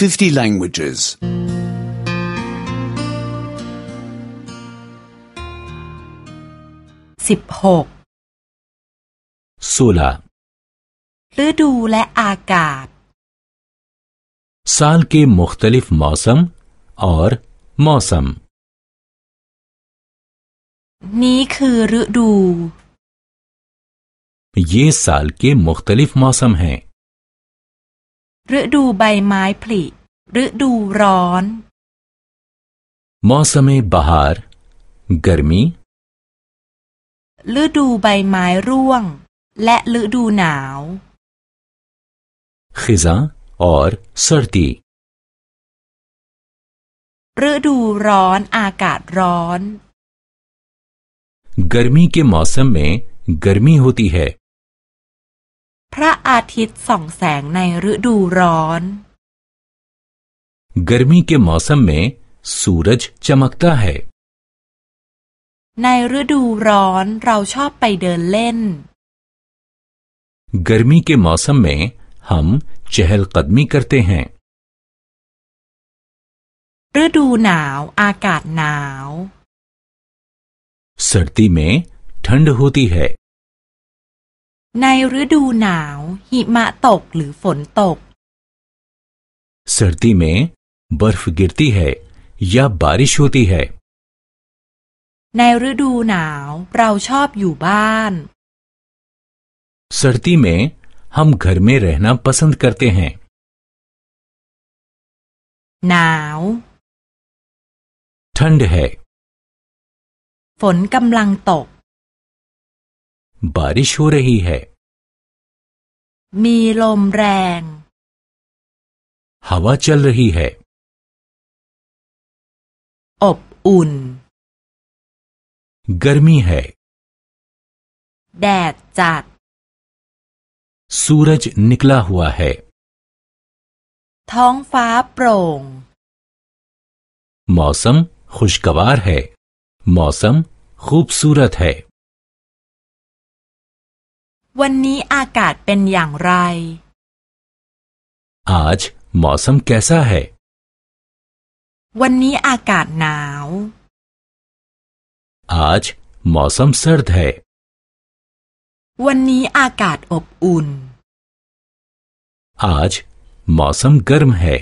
50 languages. สิบหก सोलह ฤดูและอากาศ साल के मुख्तलिफ मौसम और मौसम นี้คือฤดู ये साल के मुख्तलिफ मौसम हैं ฤดูใบไม้ผลิฤดูร้อน मौसम बहार गर्मी ฤดูใบไม้ร่วง และฤดูหนาว खिजा और सर्दी ฤดูร้อนอากาศร้อน गर्मी के मौसम में गर्मी होती है พระอาทิตย์ส่องแสงในฤดูร้อน गर्मी के मौसम में सूरज चमकता है ในฤดูร้อนเราชอบไปเดินเล่น गर्मी के मौसम में हम चहलकदमी करते हैं ฤดูหนาวอากาศหนาว सर्दी में ठंड होती है ในฤดูหนาว หิมะตกหรือฝนตก सर्दी में बर्फ गिरती है या बारिश होती है ในฤดูหนาวเราชอบอยู่บ้าน सर्दी में हम घर में रहना पसंद करते हैं หนาว ठंड है ฝนกำลังตก बारिश हो रही है มีลมแรง हवा चल रही है อบอุ่น गर्मी है แดดจัด सूरज निकला हुआ है ท้องฟ้าโปร่ง मौसम खुशगवार है मौसम खूबसूरत है วันนี้อากาศเป็นอย่างไร आज मौसम कैसा है วันนี้อากาศหนาว आज मौसम सर्द है วันนี้อากาศอบอุ่น आज मौसम गर्म है